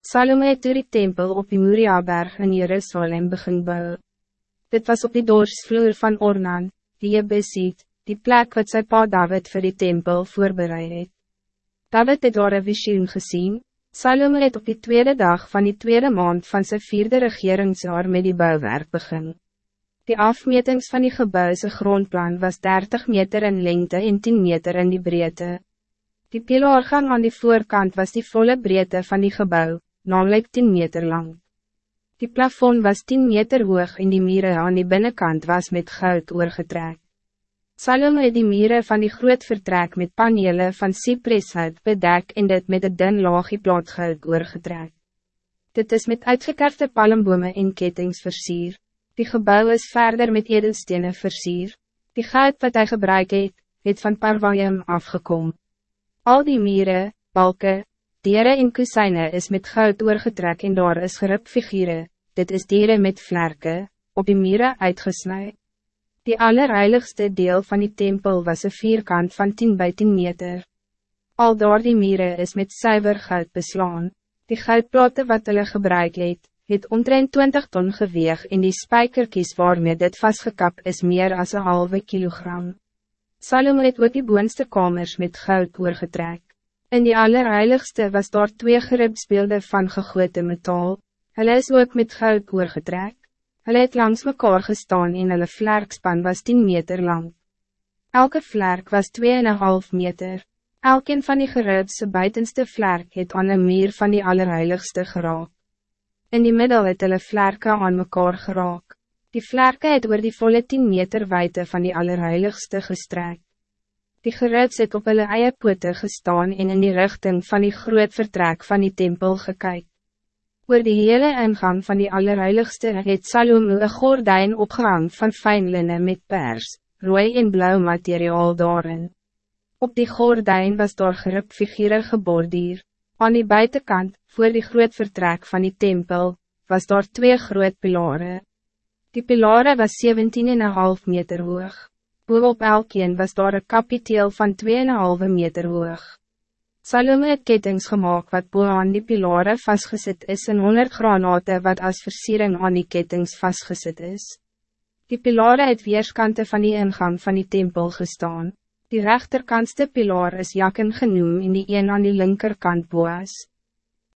Salome het toe die tempel op die Moriaberg in Jerusalem begin bou. Dit was op die doorsvloer van Ornan, die Jebesiet, die plek wat sy pa David voor die tempel voorbereid het. David het daar een visioen gezien. Salome het op die tweede dag van die tweede maand van zijn vierde regeringsjaar met die bouwwerk begin. Die afmetings van die gebouwse grondplan was 30 meter in lengte en 10 meter in die breedte. Die pilaargang aan die voorkant was die volle breedte van die gebouw, namelijk 10 meter lang. Die plafond was 10 meter hoog en die mieren aan die binnenkant was met goud oorgetrek. Salome het die mieren van die groot vertrek met panelen van cypresshout bedek en dit met een dun laagie plaatgoud oorgetrek. Dit is met uitgekerfde palmbome en kettings versier. Die gebouw is verder met edelstenen versier. Die goud wat hij gebruik het, het van Parvayam afgekom. Al die mieren, balken, Dieren en kusijne is met goud oorgetrek en daar is gerip figure, dit is dieren met vlerken, op die mieren uitgesnijd. Die allerheiligste deel van die tempel was een vierkant van 10 bij 10 meter. Al door die mieren is met zuiver goud beslaan. Die goudplaten wat hulle gebruik het, het omtrent 20 ton geweeg en die spijkerkies waarmee dit vastgekap is meer als een halve kilogram. Salome het ook die boonste kamers met goud oorgetrek. In die allerheiligste was daar twee geribsbeelde van gegoten metaal. Hulle is ook met goud oorgetrek. Hulle het langs mekaar gestaan en hulle vlerkspan was 10 meter lang. Elke vlerk was 2,5 meter. Elkeen van die geribse buitenste vlerk het aan een muur van die allerheiligste geraak. In die middel het hulle vlerke aan mekaar geraak. Die vlerke het oor die volle 10 meter wijte van die allerheiligste gestrek. Die geruts het op hulle eie pote gestaan en in die richting van die groot vertrek van die tempel gekyk. Oor die hele ingang van die allerheiligste het Salomo een gordijn opgehang van fijn linnen met pers, rooi en blauw materiaal daarin. Op die gordijn was daar gerip figure gebordier. Aan die buitenkant, voor die groot vertrek van die tempel, was daar twee groot pilaren. Die pilaren was 17,5 meter hoog bovenop elkeen was daar een kapiteel van 2,5 meter hoog. Salome het kettings gemaakt wat boven die pilare vastgezet is en 100 granate wat als versiering aan die kettings vastgezet is. Die pilare het weerskante van die ingang van die tempel gestaan. Die rechterkantste pilaar is jakken genoem en die een aan die linkerkant boas.